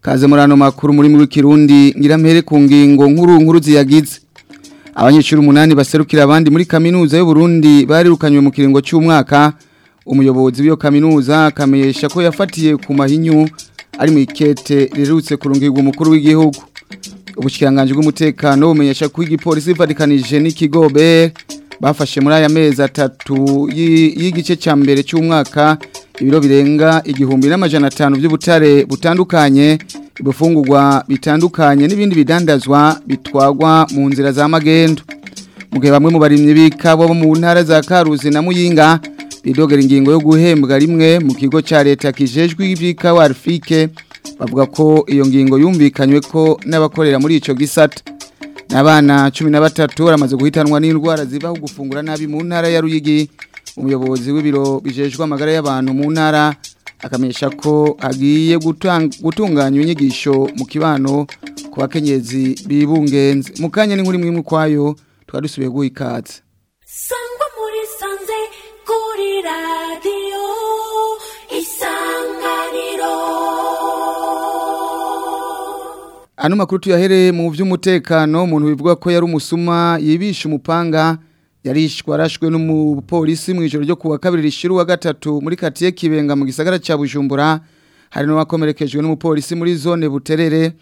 kaze murano makuru muri muri Kirundi ngira ku ngingo nkuru nkuru ziyagize abanyeshuri umunani baserukira abandi muri kaminuza y'u Burundi barirukanywe mu kiringo cy'umwaka umuyobozi w'iyo kaminuza akamenyesha ko yafatiye ku mahinyu ari mu ikete rirutse kurungirwa umukuru w'igihugu ubushikiranganje bw'umutekano bumenyesha ko igipolisi ivatikanije n'ikigobe bafashe muri aya mezi atatu y'igice cya mbere cy'umwaka ibiro birenga igihumbi n'amajana atanu by'ubutare butandukanye ibifungurwa bitandukanye n'ibindi bidandazwa bitwagwa mu nzira za magendo mu gihe bamwe mu barimyi b'ikabo bo mu ntara za karuzi na muyinga bidogera ingingo yo guhembwa rimwe mu kigo cya leta kijejwe iby'ikawa rfike bavuga ko iyo ngingo yumvikanywe ko n'abakorera muri icyo gisata Nabana cumi na batatu baramaze guhitanwa n'indwara zibaho gufungura nabi mu ntara ya Ruyigi umuyobozi w'ibiro bijejwe amagara y'abantu mu ntara akamesha ko agiye gutunganya inyigisho mu kibano ku bakenyezi bibungenze mu kanya n'inkuru imwe imwe ukwayo twari dusubiye guhikatse Ano makuru tuyahereye mu by'umutekano umuntu bivuga ko yari umusuma yibisha umupanga yarishwe arashwe n'umupolisi mu ijoro ryo kuwa kabiri rishiru wa gatatu muri katiye kibenga mu gisagara cya Bujumbura hari n'uwakomerekejwe n'umupolisi muri zone buterere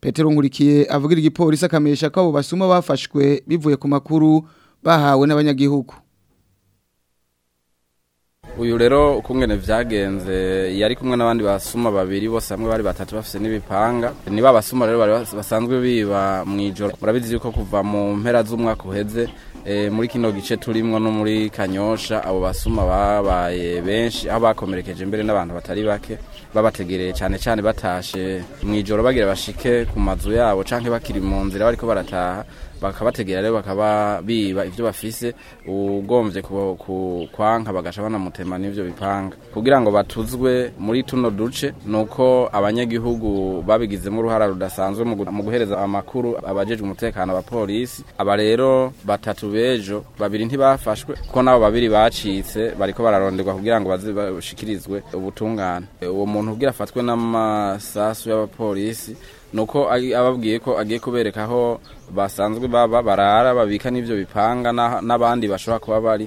Petero Nkurikiye avugira igipolisi akamenyesha ko abo basuma bafashwe bivuye ku makuru bahawe n'abanyagihugu uyu rero ukungene byagenze yari kumwe n'abandi basuma babiri bose hamwe bari batatu bafite n'ibipanga ni ba basuma rero basanzwe biba mu ijoro murabizi yuko kuva mu mpera z'umwaka uheze eh, muri kino gice turimo no muri kanyosha abo basuma babaye benshi aho bakomerekeje mbere n'abantu batari bake babategereye cyane cyane batashe mu ijoro bagira bashike ku mazu yabo cyangwa bakiri mu nzira bariko barataha bakabategera rero bakaba biba ibyo bafise ugombye kwanka bagasha banamutema n'ibyo bipanga kugira ngo batuzwe muri tuno duce nuko uko abanyagihugu babigizemo uruhara rudasanzwe mu guhereza amakuru abajejwe umutekano abapolisi aba rero batatu b'ejo babiri ntibafashwe kuko nabo babiri bacitse bariko bararonderwa kugira ngo bashikirizwe ubutungane uwo muntu ubwira afatwe n'amasasu y'abapolisi nuko ababwiye ko agiye kubereka aho basanzwe baba barara babika n'ibyo bipanga n'abandi bashobora kuba bari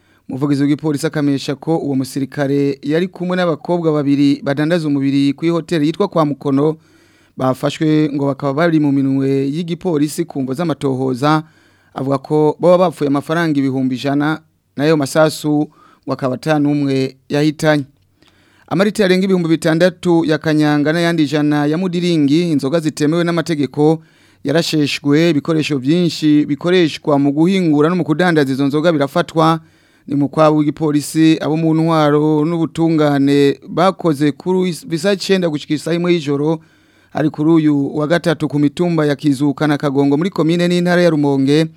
umuvugizi w'igipolisi akamenyesha ko uwo musirikare yari kumwe n'abakobwa babiri badandaza umubiri kuri hotel yitwa kwa mukono bafashwe ngo bakaba bari mu minwe y'igipolisi ku z'amatohoza avuga ko baba bapfuye amafaranga ibihumbi ijana n'ayo masasu ngo akaba n'umwe yahitanye amarita yarenga ibihumbi bitandatu ya kanyanga n'ayandi jana ya mudiringi inzoga zitemewe n'amategeko yarasheshwe ibikoresho byinshi bikoreshwa mu guhingura no mu kudandaza izo nzoga birafatwa ni mu w'igipolisi abo mu ntwaro n'ubutungane bakoze kuri bisa cyenda gushyika imwe y'ijoro ari kuri uyu wa gatatu ku mitumba ya Kizuka na kagongo muri komine n'intara ya rumonge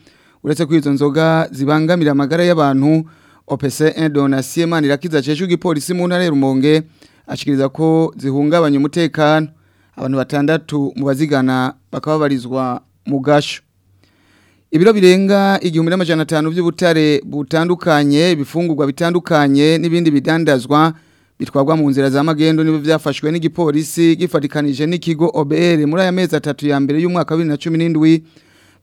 uretse ko izo nzoga zibangamira amagara y'abantu opese indonasiye mani irakiza cyeje igipolisi mu ntara ya rumonge ashikiriza ko zihungabanya umutekano abantu batandatu mu bazigana bakababarizwa barizwa ibiro birenga igihumbi n'amajana atanu by'ubutare butandukanye bifungurwa bitandukanye n'ibindi bidandazwa bitwagwa mu nzira za magendo nibo byafashwe n'igipolisi gifatikanije n'ikigo OBR muri aya mezi atatu ya mbere y'umwaka wa n’indwi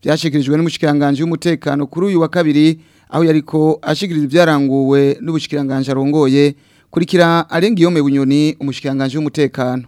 byashyikirijwe n'umushikiranganje w'umutekano kuri uyu wa kabiri aho yariko ashyikiriza byaranguwe n'ubushikiranganje arongoye kurikira arenga iyo mebunyoni umushikiranganje w'umutekano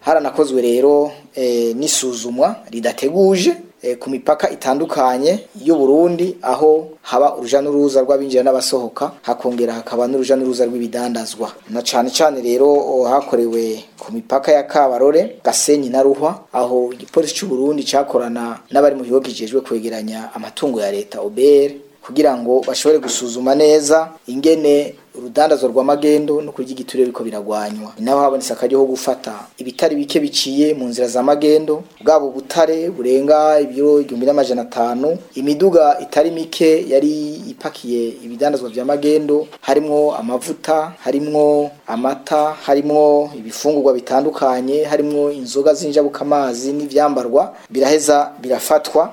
haranakozwe rero eh, n'isuzumwa ridateguje Eh, ku mipaka itandukanye y'u Burundi aho haba uruja n'uruza rw'abinjira n'abasohoka hakongera hakaba n'uruja n'uruza rw'ibidandazwa na cane cane rero hakorewe ku mipaka ya Kabarore Gasenyi na Ruhwa aho igipolisi cy'u Burundi cyakorana n'abari mu gihugu kijejwe kwegeranya amatungo ya leta OBR kugira ngo bashobore gusuzuma neza ingene urudandazo rwa magendo no kurya igituro biriko biragwanywa ni naho habonetse akaryo gufata ibitari bike biciye mu nzira za magendo bwabo butare burenga ibiro igihumbi n'amajana atanu imiduga itari mike yari ipakiye ibidandazwa vya magendo harimo amavuta harimo amata harimo ibifungurwa bitandukanye harimo inzoga amazi n'ibyambarwa biraheza birafatwa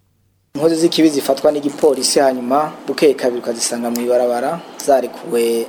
inkozi z'ikibi zifatwa n'igipolisi hanyuma bukeye kabiri ukazisanga mu ibarabara zarekuwe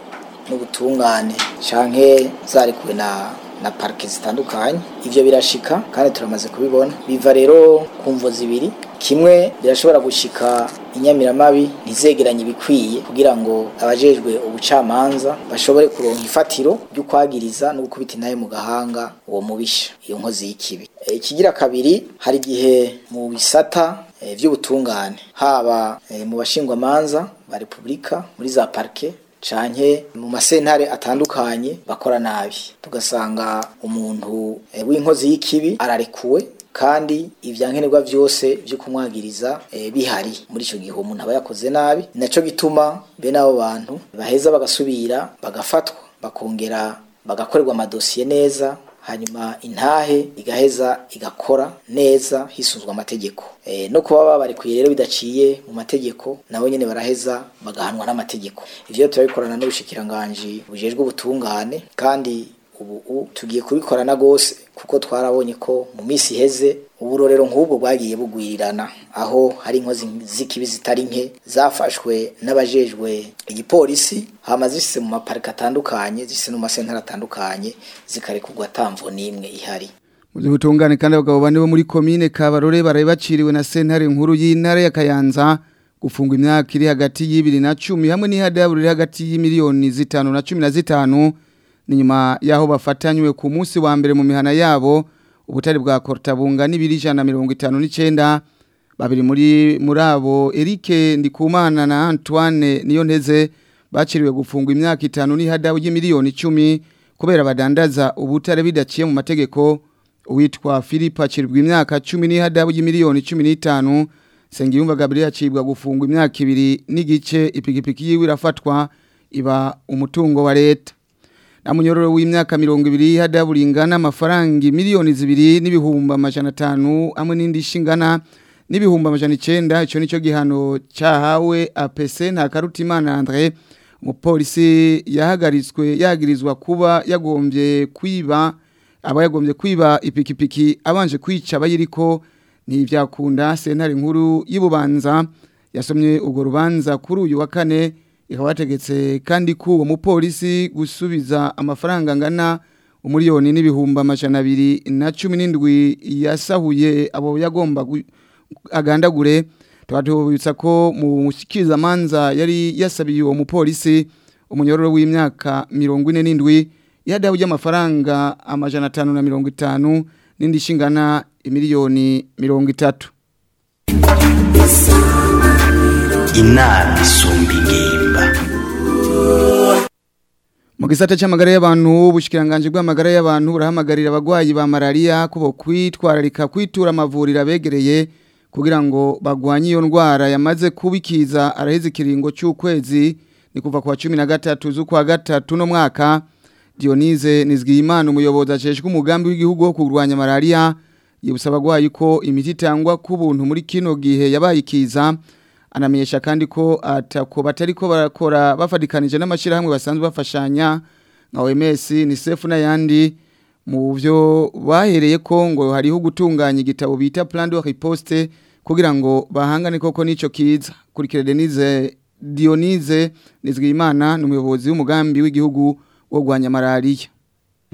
n'ubutungane canke zarekuwe na na parike zitandukanye ibyo birashika kandi turamaze kubibona biva rero ku mvo zibiri kimwe birashobora gushika inyamiramabi ntizegeranye ibikwiye kugira ngo abajejwe ubucamanza bashobore kuronka ifatiro kwagiriza no gukubita intaye mu gahanga uwo mubisha iyo nkozi y'ikibi ikigira eh, kabiri hari igihe mu bisata by'ubutungane eh, haba eh, mu bashingwamanza ba repubulika muri za parike canke mu masentare atandukanye bakora nabi tugasanga umuntu eh, w'inkozi y'ikibi ararekuwe kandi ibyankenerwa byose byo kumwagiriza bihari muri icyo gihe umuntu aba yakoze nabi ni nacyo gituma bene abo bantu baheza bagasubira bagafatwa bakongera bagakorerwa amadosiye neza hanyuma intahe igaheza igakora neza hisuzwa amategeko eh, no kuba babarekuye rero bidaciye mu mategeko nabo nyine baraheza bagahanwa n'amategeko ibyo turabikorana n'ubushikiranganji bujejwe ubutungane kandi ubu tugiye kubikorana rwose kuko twarabonye ko mu minsi iheze uburorero nk'ubwo bwagiye bugwirirana aho hari inkozi z'ikibi zitari nke zafashwe n'abajejwe igipolisi hama zisise mu maparike atandukanye zisise no mu masentara atandukanye zikarekurwa atamvo n'imwe ihari Muzi butungane kandi abagabo bane bo muri komine Kabarore barabaciriwe na sentare nkuru y’intare ya Kayanza gufungwa imyaka iri hagati y'ibiri na cumi hamwe n'ihadabu riri hagati y'imiliyoni zitanu na cumi na zitanu ni nyuma y'aho bafatanywe ku munsi wa mbere mu mihana yabo ubutari bwa Kortabunga n'ibiri ijana na babiri muri murabo abo eric ndikumana na antoine niyo nteze baciriwe gufungwa imyaka 5 itanu n'ihadabu y'imiliyoni 10 kubera badandaza ubutare bidaciye mu mategeko uwitwa philippe acirwa imyaka 10 cumi n'ihadabu y'imiliyoni 15 n'itanu sengiyumva gabriel acibwa gufungwa imyaka 2 n'igice ipigipiki yiwe irafatwa iba umutungo wa leta na munyororo w'imyaka mirongo ibiri hada buringana amafaranga miliyoni zibiri n’ibihumba amajana atanu hamwe n'indi ishingana n'ibihumbi amajana icenda ico nico gihano cyahawe apese nta karutimana Andre umupolisi yahagaritswe yagirizwa kuba yagombye kwiba aba yagombye kwiba ipikipiki abanje kwica abayiriko ntivyakunda sentare nkuru y’ibubanza yasomye urwo rubanza kuri uyu wa kane ikaba yategetse kandi ko uwo mupolisi gusubiza amafaranga angana umuriyoni n'ibihumbi amajana abiri na cumi n'indwi yasahuye abo yagomba agandagure tukaba tubibutsa ko mu mushikirizamanza yari yasabiye uwo mupolisi umunyororo w'imyaka mirongo ine n'indwi yadahu y'amafaranga amajana atanu na mirongo itanu n'indi ishingana miliyoni mirongo itatu inama Rwanda mu gisata cy'amagara y'abantu ubushikiranganje bw'amagara y'abantu burahamagarira abagwayi ba malaria kubo kwitwararika kwitura amavuriro abegereye kugira ngo bagwanye iyo ndwara yamaze kubikiza araheze kiringo cy'ukwezi ni kuva ku wa 13 z'ukwa gatatu no mwaka Dionise Nizgiyimana umuyobozi aceshwe umugambi w'igihugu wo kurwanya malaria yibusaba abagwayi ko imiti itangwa ku buntu muri kino gihe yabayikiza anamenyesha kandi ko atakuba atariko barakora bafadikanije hamwe basanzwe bafashanya nka OMS ni sefu n'ayandi mu byo bahereye ko ngo hariho gutunganya igitabo bita plan de riposte kugira ngo bahangane koko nico kiza kurikira Denise Dionize nizwe ni umuyobozi w'umugambi w'igihugu wo gwanya malaria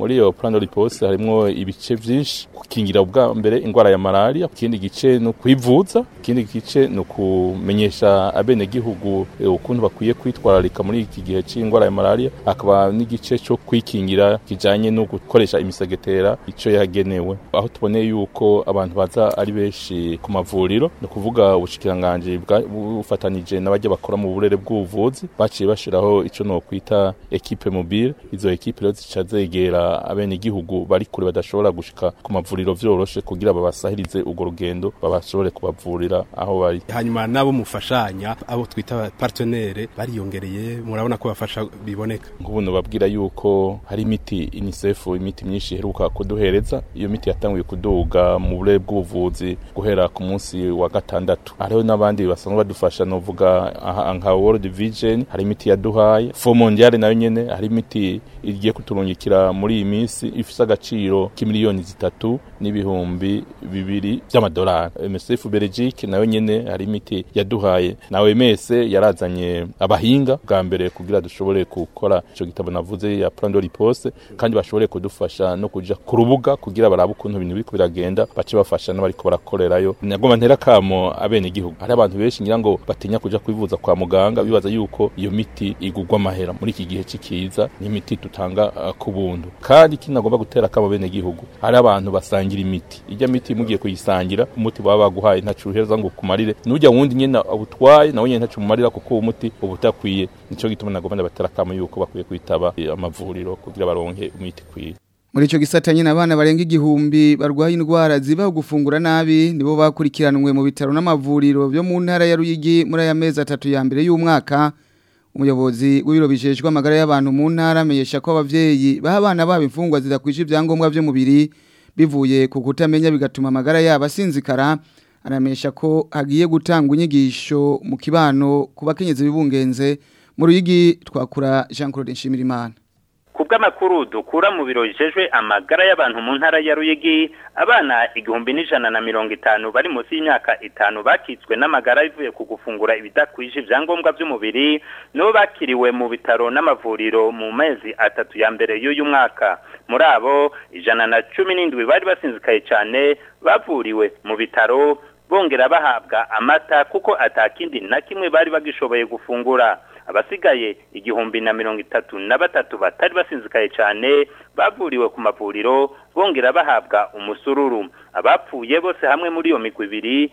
muri iyo plan riposte harimo ibice byinshi gukingira ubwa mbere indwara ya malaria ikindi gice ni kuyivuza ikindi gice ni ukumenyesha abenegihugu eh, ukuntu bakwiye kwitwararika muri iki gihe cy'indwara ya malaria hakaba n'igice cyo kwikingira kijyanye no gukoresha imisegetera icyo yagenewe aho tuboneye yuko abantu baza ari benshi ku mavuriro ni ukuvuga ubushikiranganje bufatanije n'abajya bakora mu burere bw'ubuvuzi baciye bashyiraho icyo ukwita ekipe mobile izo ekipe rero zica zegera abenegihugu bari kure badashobora gushika ku mavuriro vyoroshe kugira babasahirize urwo rugendo babashobore kubavurira aho bari hanyuma nabo mufashanya abo twita partenaire bariyongereye murabona ko bafasha biboneka nk'ubuno babwira yuko hari imiti UNICEF imiti myinshi iheruka kuduhereza iyo miti yatanguye kuduga mu bure bw'ubuvuzi guhera ku munsi wa gatandatu hariho n'abandi basanzwe badufasha novuga nka World Vision hari imiti yaduhaye Fond Mondiale nayo nyene hari imiti igiye kuturungikira muri iyi minsi ifite agaciro k'imiliyoni zitatu n'ibihumbi bibiri by'amadolari unicef belgique nayo nyine hari imiti yaduhaye nawe mese yarazanye abahinga bwa mbere kugira dushobore gukora icyo gitabo navuze ya plan de kandi bashobore kudufasha no kujya ku rubuga kugira barabe ukuntu ibintu biri biragenda bace bafasha n'abariko barakorerayo nagoma ntera kamo abenegihugu hari abantu benshi ngira ngo batinya kujya kwivuza kwa muganga bibaza yuko iyo miti igugwa amahera muri iki gihe cyikiza n'imiti dutanga uh, ku buntu kandi kinagomba gutera akabo bene gihugu hari abantu basangira imiti ijya miti mugiye kuyisangira umuti baba baguhaye ntacu uhereza ngo ukumarire nujya wundi nyene ubutwaye nawe nyene ntacu umumarira kuko uwo muti uba utakwiye nico gituma nagomba ndabatera akamo yuko bakwiye kwitaba eh, amavuriro kugira baronke imiti ikwiye muri icyo gisata nyine abana barenga igihumbi barwaye indwara ziba gufungura nabi nibo bakurikiranwe mu bitaro n'amavuriro byo mu ntara ya Ruyigi muri aya mezi atatu ya mbere y'umwaka umuyobozi w'ibiro bijejwe amagara y'abantu mu ntara amenyesha ko abavyeyi b'abana babo imfungwa zidakwije ibyangombwa byo bivuye ku kutamenya bigatuma amagara yabo asinzikara anamesha ko hagiye gutanga inyigisho mu kibano ku bakenyezi bibungenze mu ruyigi twakura Jean Claude Nshimirimana ku bw'amakuru dukura mu biro bijejwe amagara y'abantu mu ntara ya ruyigi abana igihumbi n'ijana na mirongo itanu bari munsi y'imyaka itanu bakitswe n'amagara bivuye ku gufungura ibidakwije ibyangombwa by'umubiri nibo bakiriwe mu bitaro n'amavuriro mu mezi atatu ya mbere y'uyu mwaka muri abo ijana na cumi n'indwi bari basinzikaye cyane bavuriwe mu bitaro bongera bahabwa amata kuko atakindi na kimwe bari bagishoboye gufungura abasigaye igihumbi na mirongo itatu na batatu batari basinzikaye cyane bavuriwe ku mavuriro bongera bahabwa umusururu abapfuye bose hamwe muri iyo migwi ibiri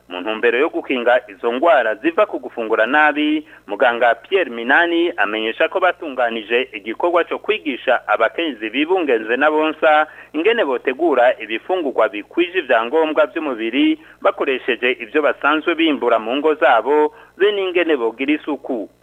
mu ntumbero yo gukinga izo ndwara ziva ku gufungura nabi muganga Pierre Minani amenyesha ko batunganije igikorwa cyo kwigisha abakenzi bibungenze na bonsa ingene botegura ibifungurwa bikwije ibyangombwa by'umubiri bakoresheje ibyo basanzwe bimbura mu ngo zabo be n'ingene bogira isuku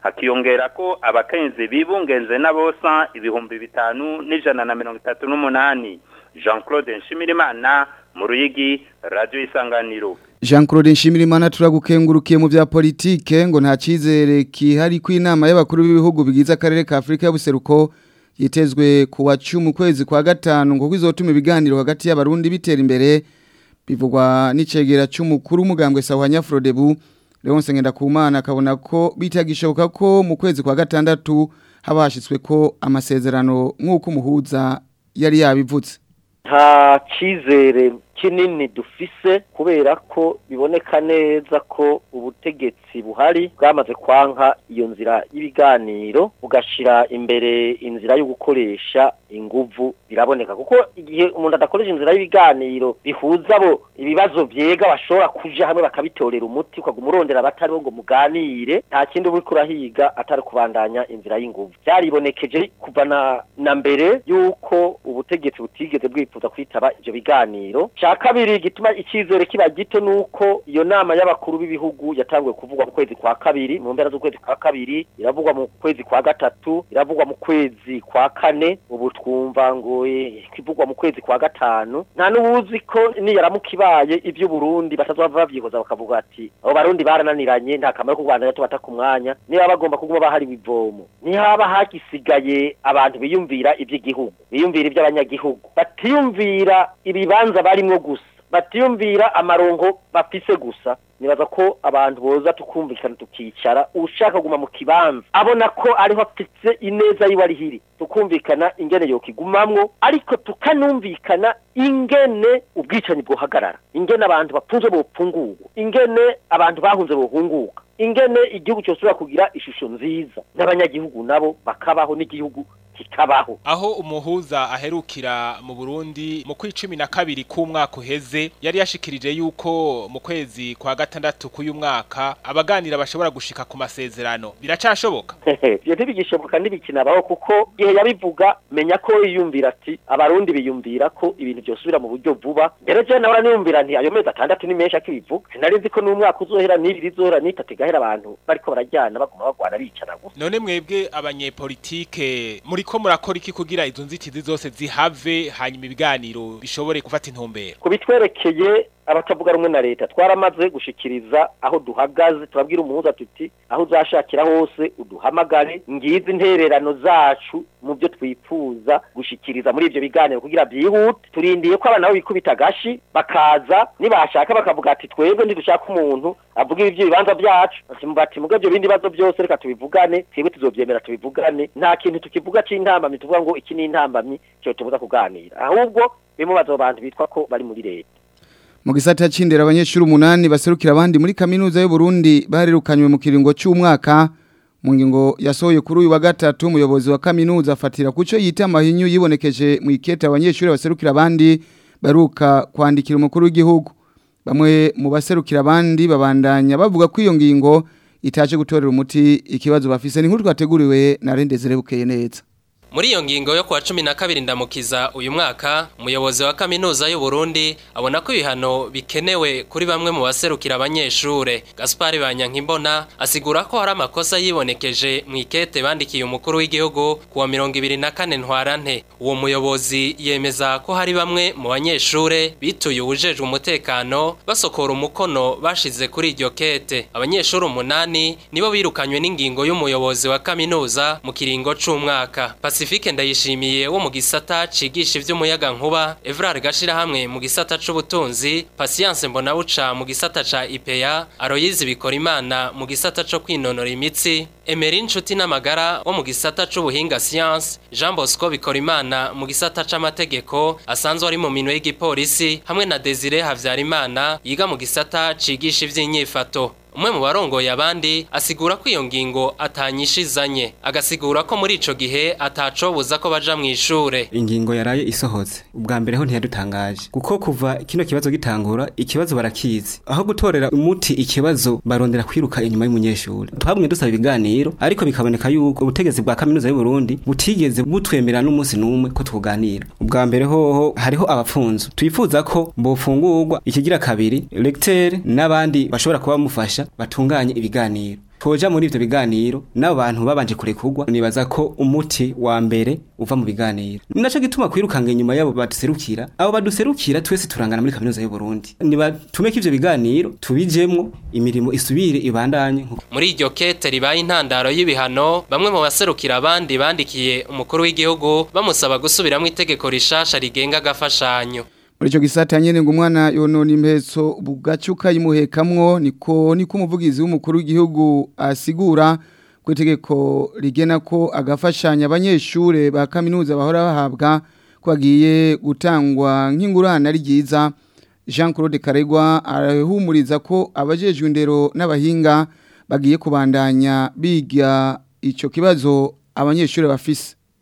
hakiyongera ko abakenzi bibungenze n'abosa ibihumbi bitanu n'ijana na mirongo itatu n'umunani jean claude nshimirimana mu ruyigi radiyo isanganiro jean claude nshimirimana turagukengurukiye mu bya politike ngo nta cyizere kihari ko inama y'abakuru b'ibihugu bigize akarere ka afurika y'ubuseruko yitezwe ku wa mu kwezi kwa gatanu ngo izotuma ibiganiro hagati y'abarundi bitera imbere bivugwa n'icegera cy'umukuru w'umugambwe sawa nyafurodebu leonse ngendakumana akabona ko bitagishoboka ko mu kwezi kwa gatandatu haba hashyizwe ko amasezerano nk'uko umuhuza yari yabivutse nta cyizere kinini dufise kubera ko biboneka neza ko ubutegetsi buhari bwamaze kwanka iyo nzira y'ibiganiro bugashira imbere inzira yo gukoresha inguvu biraboneka kuko igihe umuntu adakoresha inzira y'ibiganiro bihuza abo ibibazo byega bashobora kuja hamwe bakabitorera umuti ukaguma urondera abatari bo ngo muganire nta kindi uba uriko atari kubandanya inzira y'inguvu byaribonekeje kuva na mbere y'uko ubutegetsi butigeze bwifuza kwitaba ibyo biganiro icya kabiri gituma icyizere kiba gito ni uko iyo nama y'abakuru b'ibihugu yatangiwe kuvugwa mu kwezi kwa kabiri mu mpera z'ukwezi kwa kabiri iravugwa mu kwezi kwa gatatu iravugwa mu kwezi kwa kane ubu twumva ngo ikivugwa eh, mu kwezi kwa gatanu nta n'uwuzi ko niyaramuka ibaye iby'uburundi batazava babyihoza bakavuga ati abo barundi barananiranye nta kamaro k'u rwanda gato bata ku mwanya niba bagomba kuguma bahari ivomo ntihaba hagisigaye abantu biyumvira iby'igihugu biyumvira iby'abanyagihugu batiyumvira ibibanza barimo gusa batiyumvira amarongo bafise gusa nibaza ko abantu boza tukumvikana tukicara ushaka guma mu kibanza abona ko ariho afite ineza yiwe tukumvikana ingene yokigumamwo ariko tukanumvikana ingene ubwicanyi bwohagarara ingene abantu bapunze bopfungurwa ingene abantu bahunze bohunguka ingene igihugu cyosubira kugira ishusho nziza n'abanyagihugu nabo bakabaho n'igihugu kikabaho aho umuhuza aherukira mu Burundi mu kwicumi na kabiri k'umwaka uheze yari yashikirije yuko mu kwezi kwa gatandatu k'uyu mwaka abaganira bashobora gushika ku masezerano biracashoboka iyo ntibigishoboka ntibikinabaho kuko igihe yabivuga menya ko yiyumvira ati abarundi biyumvira ko ibintu byosubira mu buryo vuba rero je nawe niyumvira nti ayo mezi atandatu ni menshi akibivuga sinari nzi ko n'umwaka uzohera n’ibi izohera n'itatu abantu bariko barajyana baguma bagwana bicara gusa none mwebwe abanyepolitike muri Ko murakora iki kugira izo nzitizi zose zihave hanyuma ibiganiro bishobore gufata intumbero kubitwerekeye abatavuga rumwe na leta twaramaze gushikiriza aho duhagaze turabwira umuhuza tuti aho uzashakira hose uduhamagare ngizi intererano zacu mu byo twifuza gushikiriza muri ibyo biganiro kugira byihute turindiye ko abana bikubita agashi bakaza nibashaka bakavuga ati twebwe ntidushaka umuntu avuga ibyo bibanza byacu bati muga byo bindi bibazo byose reka tubivugane twebwe tuzobyemera tubivugane nta kintu tukivuga c'intambamyi tuvuga ngo iki ni intambamyi cyo tubuza kuganira ahubwo bimwe bantu bitwa ko bari muri leta mu gisata c'indera abanyeshuri umunani baserukira abandi muri kaminuza y'u Burundi barirukanywe mu kiringo cy'umwaka mu ngingo yasohoye kuri uyu wa gatatu umuyobozi wa kaminuza afatira kuco yita amahinyu yibonekeje mu ikete abanyeshuri baserukira abandi baruka kwandikira umukuru gihugu bamwe mu baserukira abandi babandanya bavuga ko ngingo itaje gutorera umuti ikibazo bafise ni nkuru twateguriwe na Rendezere bukeye neza muri iyo ngingo yo kuwa cumi na kabiri ndamukiza uyu mwaka umuyobozi wa kaminuza Burundi abona ko ibihano bikenewe kuri bamwe mu baserukira abanyeshure gaspari banyankimbona asigura ko hari amakosa yibonekeje mu ikete bandikiye umukuru w'igihugu ku mirongo ibiri na kane ntwarante uwo muyobozi yemeza ko hari bamwe mu banyeshure bituye ubujejwe umutekano basokora umukono bashize kuri iryo kete abanyeshuri umunani nibo birukanywe n'ingingo y'umuyobozi wa kaminuza mu kiringo c'umwaka Pacifique ndayishimiye wo mu gisata cigisha ivy'umuyaga nkuba Evrard Gashirahamwe mu gisata c'ubutunzi Patience Mbonabuca mu gisata ca IPEA Aroyizi bikora imana mu gisata co kwinonora imitsi Emery Nshuti n'amagara wo mu gisata c'ubuhinga science Jean Bosco bikora imana mu gisata c'amategeko asanzwe ari mu minwe y'igipolisi hamwe na Desire Havyarimana yiga mu gisata cigisha ivy'inyifato umwe mu barongoye abandi asigura ko iyo ngingo atanyishizanye agasigura ko muri icyo gihe atacobuza ko baja mu ishuri ingingo yaraye isohotse ubwa mbere ho ntiyadutangaje kuko kuva kino kibazo gitangura ikibazo barakizi aho gutorera umuti ikibazo barondera kwiruka inyuma y'umunyeshuri twabumwe dusaba ibiganiro ariko bikaboneka yuko ubutegetsi bwa kaminuza y'u Burundi butigeze butwemera n'umunsi n'umwe ko tuganira ubwa mbere hoho hariho abafunzo twifuza ko bofungurwa ikigira kabiri lecteur n'abandi bashobora kuba mufasha Batunganye ibiganiro toja muri ibyo biganiro n'abantu babanje kurekurwa nibaza ko umuti wa mbere uva mu biganiro ninaco gituma kwirukanga inyuma yabo baduserukira abo baduserukira twese turangana muri kaminuza y'u Burundi nibatume ibyo biganiro tubijemwo imirimo isubire ibandanye muri iryo kete ribaye intandaro y'ibihano bamwe mu baserukira abandi bandikiye umukuru w'igihugu bamusaba gusubiramo itegeko rishasha rigenga agafashanyo muri icyo gisata nyine ngo umwana yonona impetso bugace ukayimuhekamwo niko niko umuvugizi w'umukuru w'igihugu asigura ku itegeko rigena ko agafashanya abanyeshuri ba kaminuza bahora bahabwa ko bagiye gutangwa nk'ingurane ari ryiza jean claude karegwa arahumuriza ko abajejwe indero n'abahinga bagiye kubandanya biga icyo kibazo abanyeshuri bafise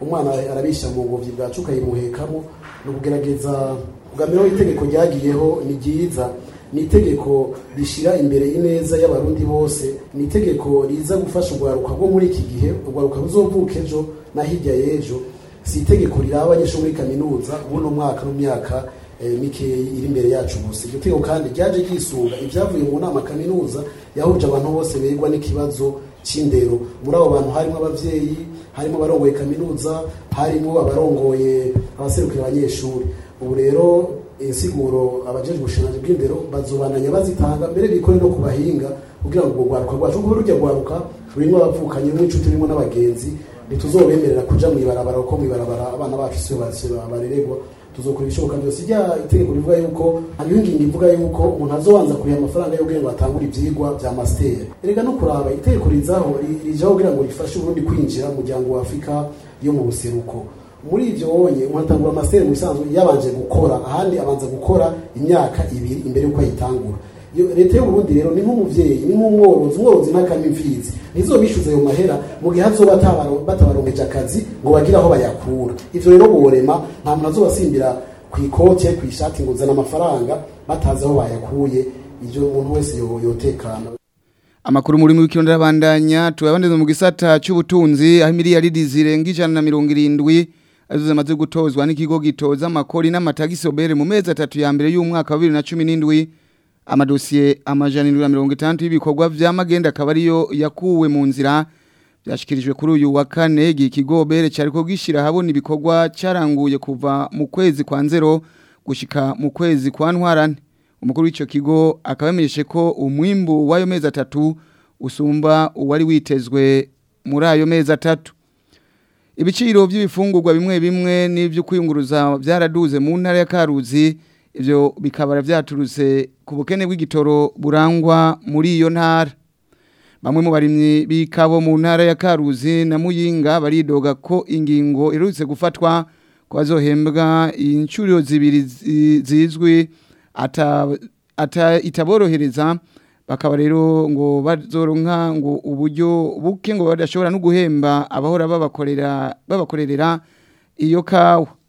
umwana arabishya mu bubyi bwacu ukayimuhekamo ni ukugerageza kugamiraho itegeko ryagiyeho ni ryiza ni itegeko rishyira imbere ineza y'abarundi bose ni itegeko riza gufasha urwaruka rwo muri iki gihe urwaruka ruzovuka ejo na hirya y'ejo si itegeko riraba abanyeshuri muri kaminuza ubuno mwaka n'imyaka eh, mike iri imbere yacu gusa iryo tegeko kandi ryaje ryisunga ibyavuye mu nama kaminuza yahuje abantu bose begwa n'ikibazo cy'indero muri abo bantu harimo ababyeyi harimo abarongoye kaminuza harimo abarongoye abaserukira abanyeshuri ubu rero insiguro abajejwe ubushobozi bw'indero bazubananya bazitanga mbere bikore no ku bahinga kugira ngo rwaruka rwacu kuko rujya rwaruka rurimo abavukanye n'inshuti rurimo n'abagenzi ntituzobemerera kujya mu ibarabara kuko mu ibarabara abana bacu si bo bareregwa tuzokora ibishoboka byose ijya itegeko rivuga yuko iyo ngingo ivuga yuko umuntu azobanza kuriha amafaranga yo kugira ngo atangure ibyigwa bya masiteri erega no kuraba itegeko rizaho rijaho kugira ngo rifashe uburundi kwinjira mu muryango wa afurika yo mu buseruko muri ibyo wonye uhatangura masiteri mu bisanzwe yabanje gukora ahandi abanza gukora imyaka ibiri imbere y'uko ayitangura leta y'uburundi rero ni nk'umubyeyi ni nk'umworozi umworozi n'akanywa imfizi bishyuza ayo mahera mu gihe hazoba batabaronkeje akazi ngo bagire aho bayakura ivyo rero borema nta muntu azobasimbira ku ikote ku ishati ngo uzana amafaranga batazi aho bayakuye ivyo umuntu wese yotekana Amakuru muri mwiki ndara bandanya tuwabandeza mu gisata cy'ubutunzi aho miliyaridi zirenga 170 azuze amaze gutozwa n'ikigo gitoza amakori n'amatagisi obere mu mezi atatu ya mbere y'umwaka wa n’indwi. amadosiye amajana na mirongo itandatu y'ibikorwa by'amagenda akaba ariyo yakuwe mu nzira byashyikirijwe kuri uyu wa kane ikigobere cyari ko gishyira ahabona ibikorwa cyaranguye kuva mu kwezi kwa nzero gushyika mu kwezi kwa ntwarane umukuru w'icyo kigo akaba yemeje ko umwimbu w'ayo mezi atatu usumba uwari witezwe muri ayo mezi atatu ibiciro by'ibifungurwa bimwe bimwe n’ibyo’ kwiyunguruza byaraduze mu ntara ya karuzi ibyo bikaba byaturutse ku bukene bw'igitoro burangwa muri iyo ntara bamwe mu barimyi b'ikabo mu ntara ya karuzi na muyinga baridoga ko ingingo irutse gufatwa ko bazohembwa inshuro zibiri zizwi itaborohereza bakaba rero ngo bazoronka ngo uburyo buke ngo badashobora no guhemba abahora babakorera babakorerera iyo kawa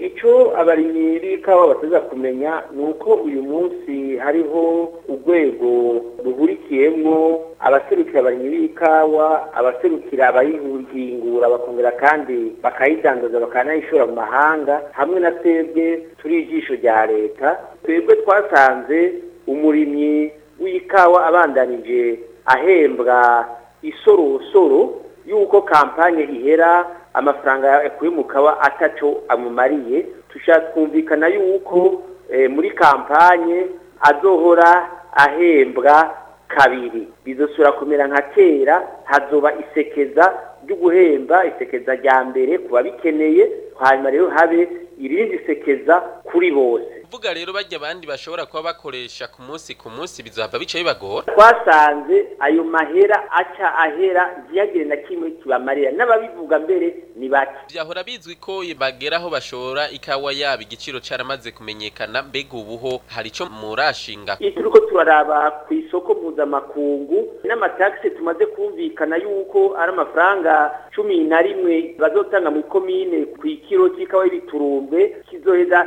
icyo ikawa bataza kumenya ni uko uyu munsi hariho urwego ruhurikiyemo abaserukira abarimyi b'ikawa abaserukira abayihingura bakongera kandi bakayidandaza bakanayishora mu mahanga hamwe na twebwe turi ijisho rya leta twebwe twasanze umurimyi w'ikawa abandanije ahembwa isorosoro y'uko kampanye ihera amafaranga yakuye mu kaba ataco amumariye kumvikana yuko eh, muri kampanye azohora ahembwa kabiri bizosura kumera nka kera hazoba isekeza ryo guhemba isekeza rya mbere ku babikeneye hanyuma rero habe irindi sekeza kuri bose kuvuga rero bajya abandi bashobora kuba bakoresha ku munsi ku munsi bizava bica bibagora twasanze ayo mahera aca ahera ntiyagire na kimwe kibamarira n'ababivuga mbere ni bake byahora bizwi ko bagera aho bashora ikawa yaba igiciro cyaramaze kumenyekana mbega ubuho hari icyo murashinga turiko turaraba ku isoko mpuzamakungu n'amatagisi tumaze kumvikana yuko ari amafaranga cumi na rimwe bazotanga muri komine ku ikiro cy'ikawa y'ibiturumbe kizoheza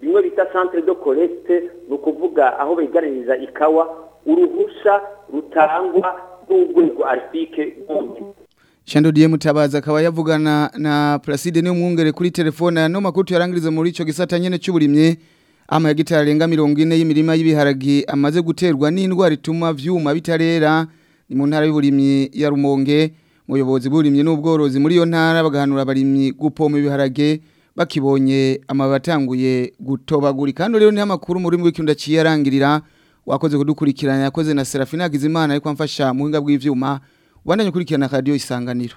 bimwe bita centre de collecte ni ukuvuga aho begaririza ikawa uruhusha rutangwa n'urwego arifike rwonyine Shando diye mutabaza akaba yavugana na Placide ni umwungere kuri telefona ya noma kutu yarangiriza muri ico gisata nyene cy'uburimye ama ya hegitari arenga 40 y'imirima y'ibiharagi amaze guterwa n'indwara ituma vyuma bitarera ni mu ntara y'uburimye ya Rumonge muyobozi burimye n'ubworozi muri yo ntara bagahanura abarimyi gupoma ibiharage bakibonye amabatanguye gutobagurika kandi rero ni amakuru muri mu wikunda ciyarangirira wakoze kudukurikirana yakoze na Serafina imana ariko amfasha muhinga bw'ivyuma wandanye kurikirana radio isanganiro